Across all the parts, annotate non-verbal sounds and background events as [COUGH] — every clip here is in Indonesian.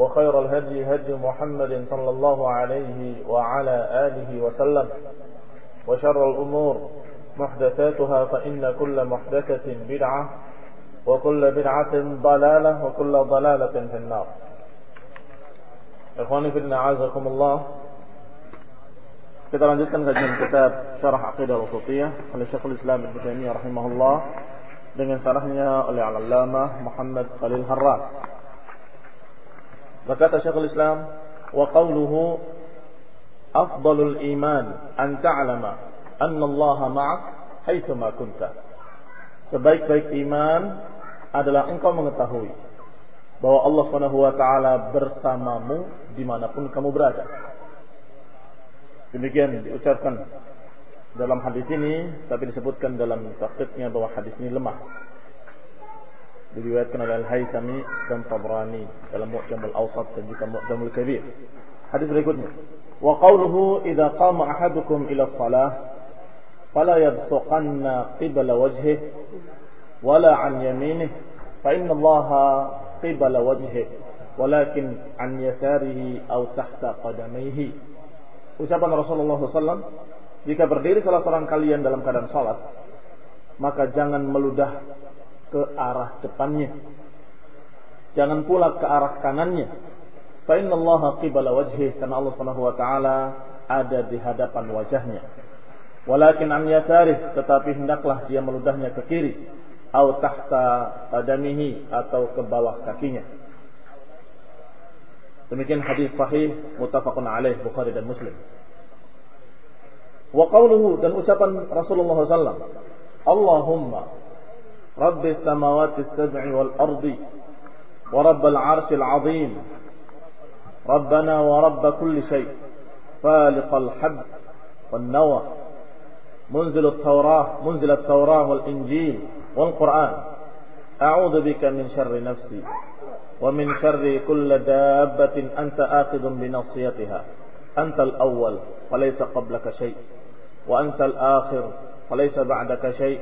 وخير الهدي هدي محمد صلى الله عليه وعلى آله وسلم وشر الأمور محدثاتها فإن كل محدثة بدعة وكل بدعة ضلالة وكل ضلالة في النار إخواني في الله عزكم الله Kita lanjutkan kajian kitab Syarah Aqidah Al-Wasatiyah oleh Syekhul Islam Ibnu Taimiyah rahimahullah dengan syarahnya oleh Al-Allamah Muhammad Khalil Harras. Berkata Syekhul Islam, wa qawluhu afdalul iman an ta'lama anna Allah ma'ak haitsu kunta. Sebaik-baik iman adalah engkau mengetahui bahwa Allah Subhanahu wa taala bersamamu di mana pun kamu berada. Demikian diucapkan dalam hadis ini, tapi disebutkan dalam tahqiqnya bahwa hadis ini lemah. Diriwayatkan oleh Al-Haythami dan Tabrani dalam Mu'jam al-Awsat dan juga Mu'jam al-Kabir. Hadis berikutnya. Wa qawluhu idza qama ahadukum ila shalah fala yabsuqanna qibla wajhihi wala an yaminihi fa inna Allah qibla wajhihi walakin an yasarihi aw tahta qadamayhi. Ucapan Rasulullah SAW, jika berdiri salah seorang kalian dalam keadaan salat, maka jangan meludah ke arah depannya. Jangan pula ke arah kanannya. Fa inna Allah qibala wajhi karena Allah Subhanahu wa taala ada di hadapan wajahnya. Walakin an yasarih tetapi hendaklah dia meludahnya ke kiri atau tahta qadamihi atau ke bawah kakinya. Demikian hadis sahih muttafaqun alaih Bukhari dan Muslim. Wa qawluhu dan ucapan Rasulullah SAW. Allahumma رب السماوات السبع والأرض ورب العرش العظيم ربنا ورب كل شيء فالق الحب والنوى منزل التوراة منزل التوراة والإنجيل والقرآن أعوذ بك من شر نفسي ومن شر كل دابة أنت آخذ بنصيتها أنت الأول وليس قبلك شيء وأنت الآخر وليس بعدك شيء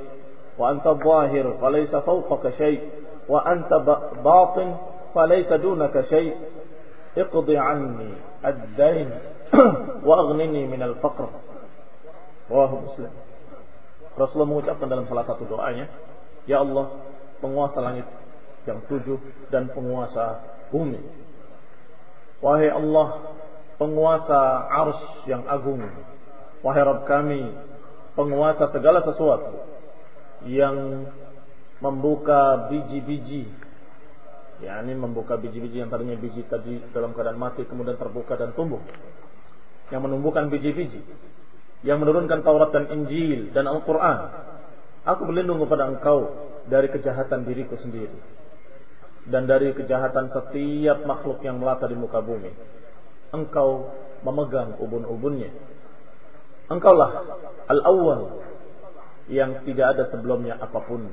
وأنت الظاهر فليس فوقك شيء وأنت باطن فليس دونك شيء اقض عني الدين وأغنني من الفقر رواه مسلم Rasulullah mengucapkan dalam salah satu doanya Ya Allah penguasa langit yang tujuh dan penguasa bumi Wahai Allah penguasa ars yang agung Wahai Rabb kami penguasa segala sesuatu yang membuka biji-biji. Ya ini membuka biji-biji yang tadinya biji tadi dalam keadaan mati kemudian terbuka dan tumbuh. Yang menumbuhkan biji-biji. Yang menurunkan Taurat dan Injil dan Al-Quran. Aku berlindung kepada engkau dari kejahatan diriku sendiri. Dan dari kejahatan setiap makhluk yang melata di muka bumi. Engkau memegang ubun-ubunnya. Engkaulah al-awwal yang tidak ada sebelumnya apa pun.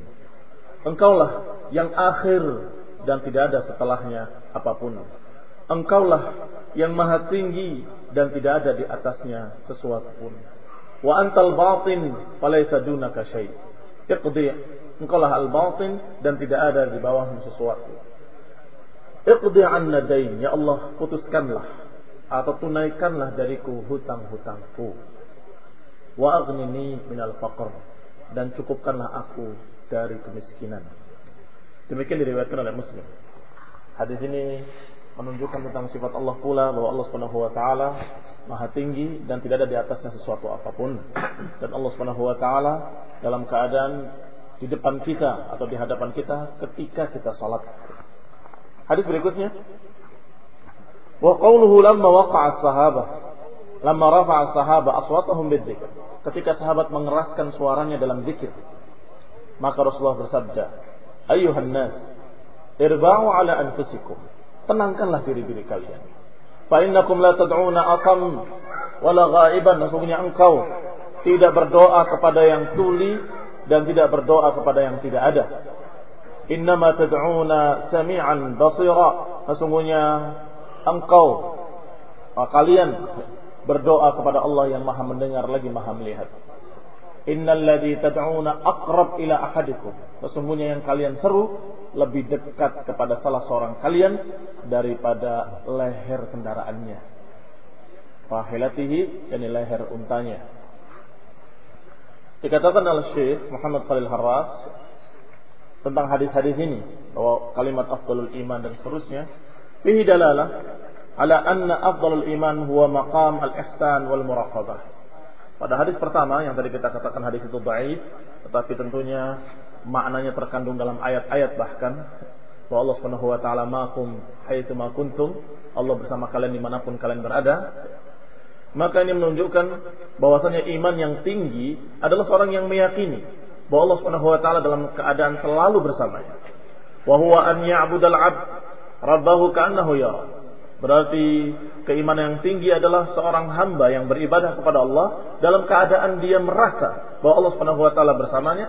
Engkaulah yang akhir dan tidak ada setelahnya apa pun. Engkaulah yang maha tinggi dan tidak ada di atasnya sesuatu pun. Wa antal batin falaysa dunaka syai. Iqdi engkau lah al-batin dan tidak ada di bawahmu sesuatu. Iqdi anna dain, ya Allah putuskanlah atau tunaikanlah dariku hutang-hutangku. Wa aghnini minal faqr dan cukupkanlah aku dari kemiskinan. Demikian diriwayatkan oleh Muslim. Hadis ini menunjukkan tentang sifat Allah pula bahwa Allah Subhanahu wa taala maha tinggi dan tidak ada di atasnya sesuatu apa pun. Dan Allah Subhanahu wa taala dalam keadaan di depan kita atau di hadapan kita ketika kita salat. Hadis berikutnya wa qawluhu lamma waqa'a as-sahabah lamma rafa'a as-sahaba aswatahum bidzikr. Ketika sahabat mengeraskan suaranya dalam zikir, maka Rasulullah bersabda, "Ayyuhan nas, irba'u ala anfusikum." Tenangkanlah diri-diri kalian. Fa innakum la tad'una asam wala ghaiban. Sesungguhnya engkau tidak berdoa kepada yang tuli dan tidak berdoa kepada yang tidak ada. Innama tad'una sami'an basira. Sesungguhnya engkau kalian berdoa kepada Allah yang Maha mendengar lagi Maha melihat. Innal ladzi tad'una ila ahadikum. Sesungguhnya yang kalian seru lebih dekat kepada salah seorang kalian daripada leher kendaraannya. Fahilatihi yakni leher untanya. Dikatakan oleh Syekh Muhammad Salih Harras tentang hadis-hadis ini bahwa kalimat afdalul iman dan seterusnya fihi dalalah ala anna afdalul iman huwa maqam al-ihsan wal muraqabah pada hadis pertama yang tadi kita katakan hadis itu baik, tetapi tentunya maknanya terkandung dalam ayat-ayat bahkan bahwa Allah Subhanahu wa taala ma'akum haitsu ma kuntum, Allah bersama kalian di mana pun kalian berada. Maka ini menunjukkan bahwasanya iman yang tinggi adalah seorang yang meyakini bahwa Allah Subhanahu wa taala dalam keadaan selalu bersamanya. Wa huwa an ya'budal 'abd rabbahu ka'annahu yara. Berarti keimanan yang tinggi adalah seorang hamba yang beribadah kepada Allah dalam keadaan dia merasa bahwa Allah Subhanahu wa taala bersamanya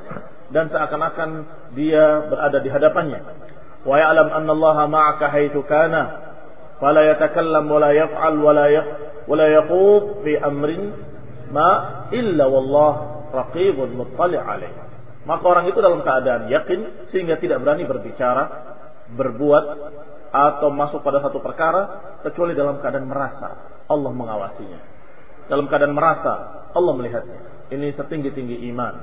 dan seakan-akan dia berada di hadapannya. Wa ya'lam anna Allah ma'aka haitsu kana fala yatakallam wa la yaf'al wa la wa la yaqub fi amrin ma illa wallah raqibun muttali' alaih. Maka orang itu dalam keadaan yakin sehingga tidak berani berbicara, berbuat atau masuk pada satu perkara kecuali dalam keadaan merasa Allah mengawasinya. Dalam keadaan merasa Allah melihatnya. Ini setinggi-tinggi iman.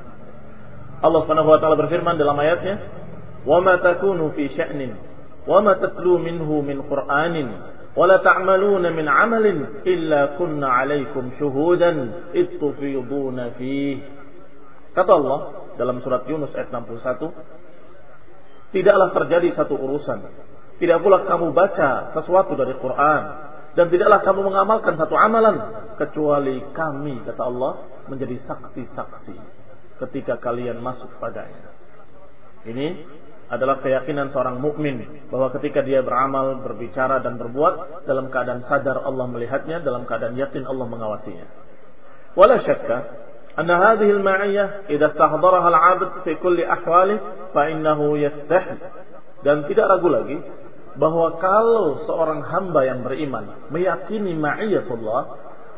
Allah Subhanahu wa taala berfirman dalam ayatnya, "Wa ma takunu fi sya'nin wa ma tatlu minhu min Qur'anin wa la ta'maluna min 'amalin illa kunna 'alaikum syuhudan id tufiduna Kata Allah dalam surat Yunus ayat 61, tidaklah terjadi satu urusan tidak pula kamu baca sesuatu dari Quran dan tidaklah kamu mengamalkan satu amalan kecuali kami kata Allah menjadi saksi-saksi ketika kalian masuk padanya. Ini adalah keyakinan seorang mukmin bahwa ketika dia beramal, berbicara dan berbuat dalam keadaan sadar Allah melihatnya, dalam keadaan yakin Allah mengawasinya. Wala syakka al-ma'iyyah idza istahdaraha al-'abd fi kulli ahwali fa innahu yastahi. Dan tidak ragu lagi bahwa kalau seorang hamba yang beriman meyakini ma'iyatullah,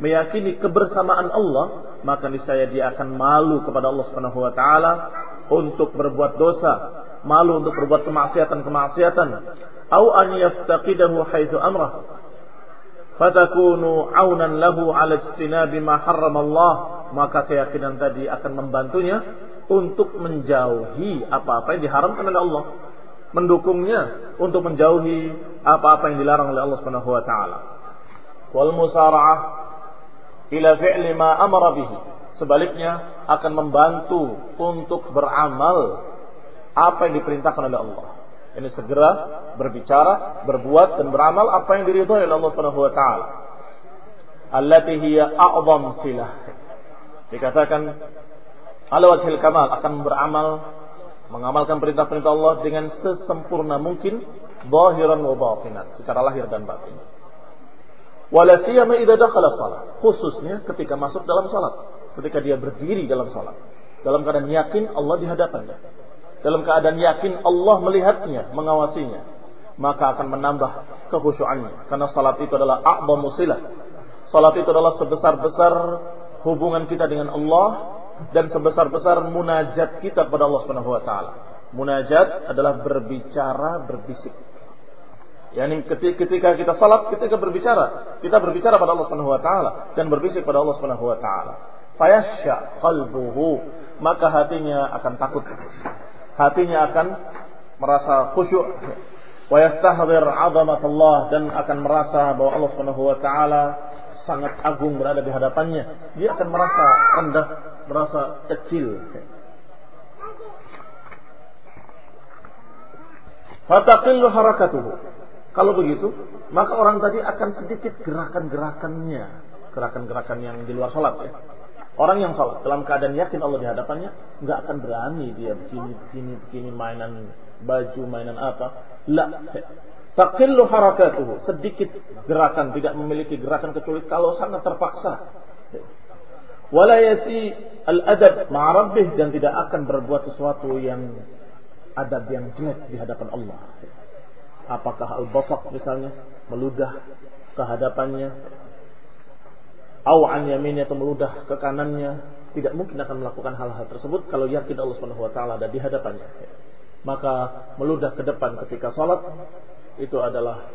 meyakini kebersamaan Allah, maka niscaya dia akan malu kepada Allah Subhanahu wa taala untuk berbuat dosa, malu untuk berbuat kemaksiatan-kemaksiatan, au an yaftaqidahu haitsu amrah. Fatakunu aunan lahu ala ijtinabi ma Allah, maka keyakinan tadi akan membantunya untuk menjauhi apa-apa yang diharamkan oleh Allah mendukungnya untuk menjauhi apa-apa yang dilarang oleh Allah Subhanahu wa taala. Wal musara'ah ila fi'li ma amara bihi. Sebaliknya akan membantu untuk beramal apa yang diperintahkan oleh Allah. Ini segera berbicara, berbuat dan beramal apa yang diridhoi oleh Allah Subhanahu wa taala. Allati hiya a'zam silah. Dikatakan ala wajhil kamal akan beramal mengamalkan perintah-perintah Allah dengan sesempurna mungkin zahiran wa batinan secara lahir dan batin. Wala khususnya ketika masuk dalam salat, ketika dia berdiri dalam salat. Dalam keadaan yakin Allah di hadapannya. Dalam keadaan yakin Allah melihatnya, mengawasinya, maka akan menambah kekhusyuannya karena salat itu adalah a'dhamu silah. Salat itu adalah sebesar-besar hubungan kita dengan Allah dan sebesar-besar munajat kita kepada Allah Subhanahu wa taala. Munajat adalah berbicara berbisik. Yani ketika kita salat, ketika berbicara, kita berbicara pada Allah Subhanahu wa taala dan berbisik pada Allah Subhanahu wa taala. Fayasya qalbuhu, maka hatinya akan takut. Hatinya akan merasa khusyuk. Wa yastahdir 'azamat Allah dan akan merasa bahwa Allah Subhanahu wa taala sangat agung berada di hadapannya. Dia akan merasa rendah, merasa kecil. Fataqillu harakatuhu. Kalau begitu, maka orang tadi akan sedikit gerakan-gerakannya, gerakan-gerakan yang di luar sholat ya. Orang yang sholat dalam keadaan yakin Allah di hadapannya, nggak akan berani dia begini, begini, begini mainan baju, mainan apa. La. Taqillu harakatuhu. Sedikit gerakan, tidak memiliki gerakan kecuali kalau sangat terpaksa. Walayati al-adab ma'arabbih dan tidak akan berbuat sesuatu yang adab yang jelek di hadapan Allah. Apakah al-basaq misalnya meludah ke hadapannya au an yaminnya atau meludah ke kanannya tidak mungkin akan melakukan hal-hal tersebut kalau yakin Allah Subhanahu wa taala ada di hadapannya. Maka meludah ke depan ketika salat itu adalah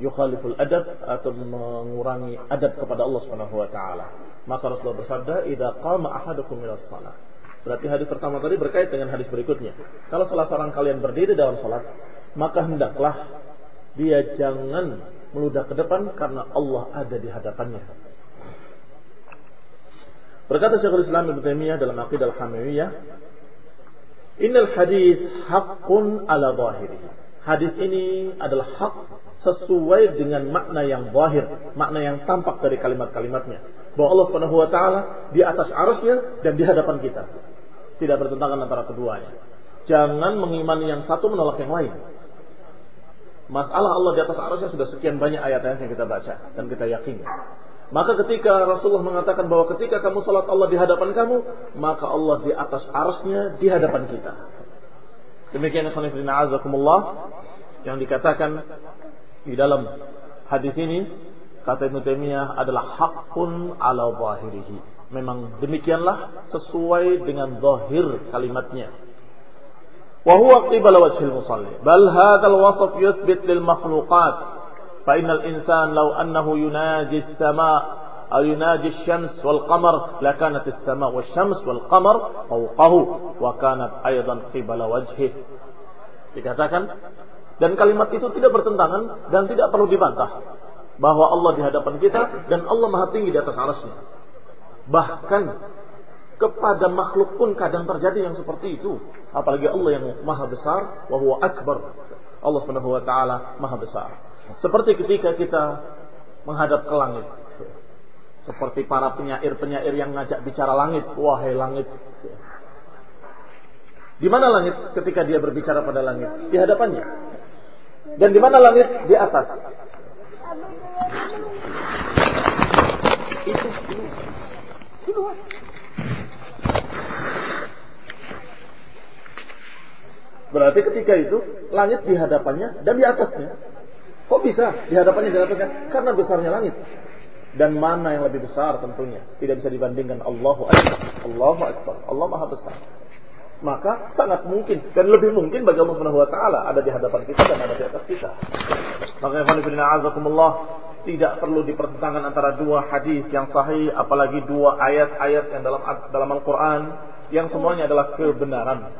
yukhaliful adab atau mengurangi adab kepada Allah Subhanahu wa taala. Maka Rasulullah bersabda, "Idza qama ahadukum minas shalah." Berarti hadis pertama tadi berkait dengan hadis berikutnya. Kalau salah seorang kalian berdiri dalam salat, maka hendaklah dia jangan meludah ke depan karena Allah ada di hadapannya. Berkata Syekhul Islam Ibnu Taimiyah dalam Aqidah Al-Hamawiyah, "Innal hadis haqqun ala zahiri." Hadis ini adalah hak sesuai dengan makna yang zahir, makna yang tampak dari kalimat-kalimatnya. Bahwa Allah Subhanahu wa taala di atas arusnya dan di hadapan kita. Tidak bertentangan antara keduanya. Jangan mengimani yang satu menolak yang lain. Masalah Allah di atas arusnya sudah sekian banyak ayat-ayat yang kita baca dan kita yakini. Maka ketika Rasulullah mengatakan bahwa ketika kamu salat Allah di hadapan kamu, maka Allah di atas arusnya di hadapan kita. Demikian azakumullah yang dikatakan di dalam hadis ini kata Ibnu Taimiyah adalah hakun ala zahirihi. Memang demikianlah sesuai dengan zahir kalimatnya. وهو قبل وجه المصلي بل هذا الوصف يثبت للمخلوقات فإن الإنسان لو أنه يناجي السماء أو يناجي الشمس والقمر لكانت السماء والشمس والقمر فوقه وكانت أيضا قبل وجهه dikatakan dan kalimat itu tidak bertentangan dan tidak perlu dibantah bahwa Allah di hadapan kita dan Allah maha tinggi di atas arasnya bahkan kepada makhluk pun kadang terjadi yang seperti itu. Apalagi Allah yang maha besar, wa huwa akbar. Allah subhanahu wa ta'ala maha besar. Seperti ketika kita menghadap ke langit. Seperti para penyair-penyair yang ngajak bicara langit. Wahai langit. Di mana langit ketika dia berbicara pada langit? Di hadapannya. Dan di mana langit? Di atas. Berarti ketika itu langit di hadapannya dan di atasnya. Kok bisa di hadapannya dan di atasnya? Karena besarnya langit. Dan mana yang lebih besar tentunya tidak bisa dibandingkan Allahu Akbar. Allahu Akbar. Allah Maha besar. Maka sangat mungkin dan lebih mungkin bagi Allah Subhanahu wa taala ada di hadapan kita dan ada di atas kita. Maka ikhwan azakumullah tidak perlu dipertentangkan antara dua hadis yang sahih apalagi dua ayat-ayat yang dalam dalam Al-Qur'an yang semuanya adalah kebenaran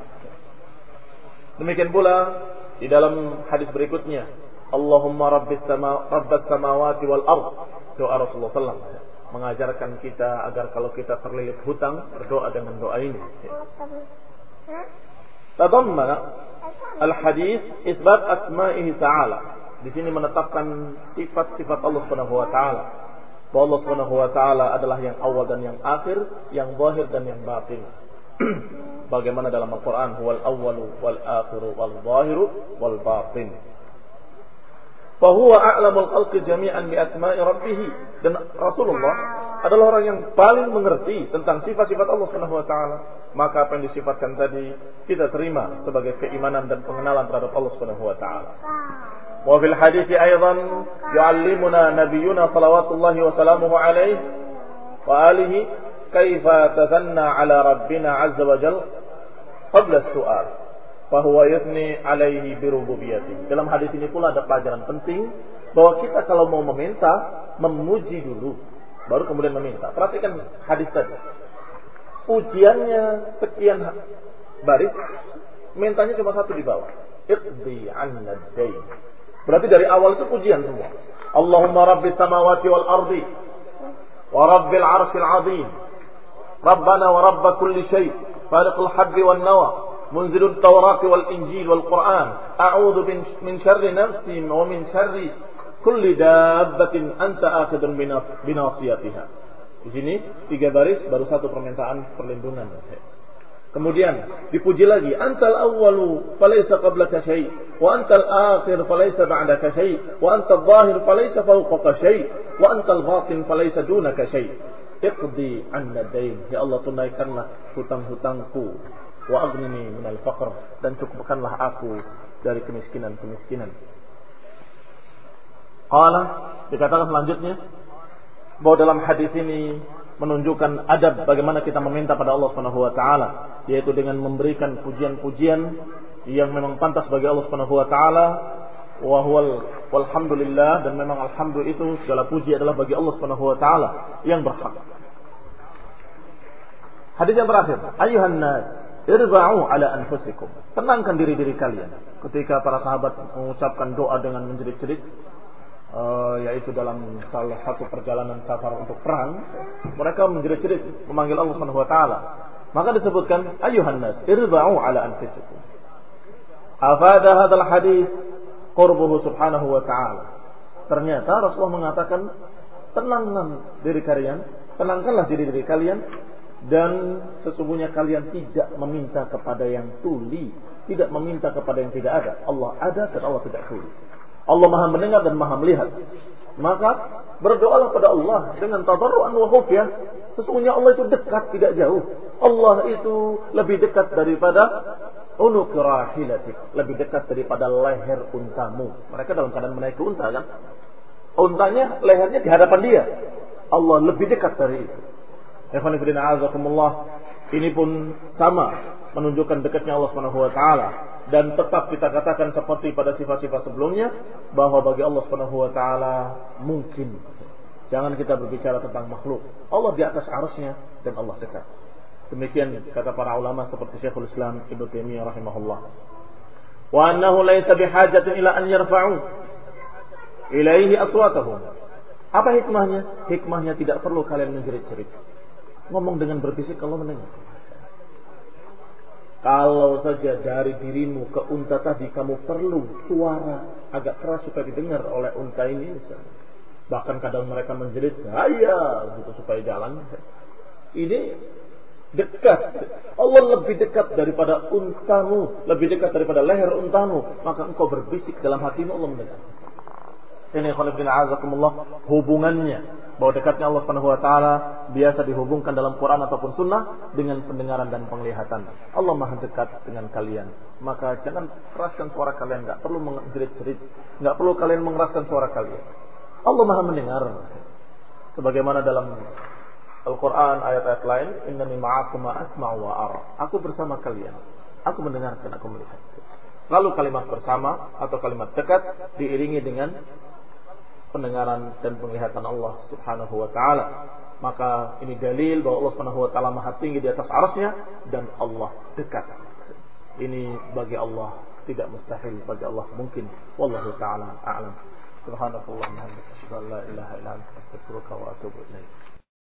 Demikian pula di dalam hadis berikutnya, Allahumma rabbis sama rabbas samawati wal ard. Doa Rasulullah SAW mengajarkan kita agar kalau kita terlilit hutang berdoa dengan doa ini. Tadammana al-hadis isbat asma'ihi ta'ala. Di sini menetapkan sifat-sifat Allah Subhanahu wa taala. Bahwa Allah Subhanahu wa taala adalah yang awal dan yang akhir, yang zahir dan yang batin. [CLEARS THROAT] Bagaimana dalam Al-Quran Huwal awwalu wal akhiru wal zahiru wal batin Fahuwa a'lamul khalqi jami'an bi asma'i rabbih dan Rasulullah adalah orang yang paling mengerti tentang sifat-sifat Allah Subhanahu wa taala. Maka apa yang disifatkan tadi kita terima sebagai keimanan dan pengenalan terhadap Allah Subhanahu wa taala. Wa fil hadits aidan yu'allimuna nabiyyuna salawatullahi wa salamuhu alaihi wa alihi kaifa tasanna ala rabbina azza wa jal qabla su'al fahuwa yuthni alaihi birububiyati. Dalam hadis ini pula ada pelajaran penting bahwa kita kalau mau meminta memuji dulu baru kemudian meminta. Perhatikan hadis tadi. Pujiannya sekian baris, mintanya cuma satu di bawah. Iqdi anna. Berarti dari awal itu pujian semua. Allahumma rabbis samawati wal ardi wa rabbil arshil azim. Rabbana wa rabb kulli syai. Faliqul habbi wan nawa. منزل التوراة والإنجيل والقرآن أعوذ من شر نفسي ومن شر كل دابة أنت آخذ بناصيتها Di sini tiga baris baru satu permintaan perlindungan. Kemudian dipuji lagi, antal awwalu falaysa qablaka syai, wa antal akhir falaysa ba'daka syai, wa antal zahir falaysa fawqaka syai, wa antal batin falaysa dunaka syai. Iqdi anna dain. Ya Allah tunaikanlah hutang-hutangku. Wa aghnini minal faqr dan cukupkanlah aku dari kemiskinan-kemiskinan. Qala dikatakan selanjutnya bahwa dalam hadis ini menunjukkan adab bagaimana kita meminta pada Allah Subhanahu wa taala yaitu dengan memberikan pujian-pujian yang memang pantas bagi Allah Subhanahu wa taala wa huwal walhamdulillah dan memang alhamdulillah itu segala puji adalah bagi Allah Subhanahu wa taala yang berhak. Hadis yang terakhir, ayuhan nas irba'u ala anfusikum. Tenangkan diri-diri kalian. Ketika para sahabat mengucapkan doa dengan menjerit-jerit, uh, yaitu dalam salah satu perjalanan safar untuk perang, mereka menjerit-jerit memanggil Allah Subhanahu wa taala. Maka disebutkan ayuhan nas irba'u ala anfusikum. Afada hadzal hadis qurbuhu subhanahu wa ta'ala. Ternyata Rasulullah mengatakan tenangkan diri kalian, tenangkanlah diri-diri kalian dan sesungguhnya kalian tidak meminta kepada yang tuli, tidak meminta kepada yang tidak ada. Allah ada dan Allah tidak tuli. Allah Maha mendengar dan Maha melihat. Maka berdoalah pada Allah dengan tadarruan wa khufyah. Sesungguhnya Allah itu dekat, tidak jauh. Allah itu lebih dekat daripada unuk rahilatik, lebih dekat daripada leher untamu. Mereka dalam keadaan menaiki unta kan? Untanya lehernya di hadapan dia. Allah lebih dekat dari itu. Ini pun sama menunjukkan dekatnya Allah Subhanahu wa taala dan tetap kita katakan seperti pada sifat-sifat sebelumnya bahwa bagi Allah Subhanahu wa taala mungkin jangan kita berbicara tentang makhluk. Allah di atas arusnya dan Allah dekat. Demikian kata para ulama seperti Syekhul Islam Ibnu Taimiyah rahimahullah. Wa annahu laysa bihajatin ila an yarfa'u ilaihi aswatahum. Apa hikmahnya? Hikmahnya tidak perlu kalian menjerit-jerit. Ngomong dengan berbisik kalau mendengar. Kalau saja dari dirimu ke unta tadi kamu perlu suara agak keras supaya didengar oleh unta ini misalnya. Bahkan kadang mereka menjerit saya gitu supaya jalan. Ini dekat. Allah lebih dekat daripada untamu, lebih dekat daripada leher untamu. Maka engkau berbisik dalam hatimu Allah mendengar. Ini azakumullah hubungannya bahwa dekatnya Allah Subhanahu wa taala biasa dihubungkan dalam Quran ataupun sunnah dengan pendengaran dan penglihatan. Allah Maha dekat dengan kalian. Maka jangan keraskan suara kalian, enggak perlu menjerit-jerit, enggak perlu kalian mengeraskan suara kalian. Allah Maha mendengar. Sebagaimana dalam Al-Quran ayat-ayat lain, Innani ma'akum asma'u wa ara. Aku bersama kalian. Aku mendengarkan, aku melihat. Lalu kalimat bersama atau kalimat dekat diiringi dengan pendengaran dan penglihatan Allah Subhanahu wa taala. Maka ini dalil bahwa Allah Subhanahu wa taala Maha tinggi di atas arasnya dan Allah dekat. Ini bagi Allah tidak mustahil, bagi Allah mungkin. Wallahu taala a'lam. Subhanallah wa bihamdihi, la ilaha illa anta astaghfiruka wa atubu ilaik.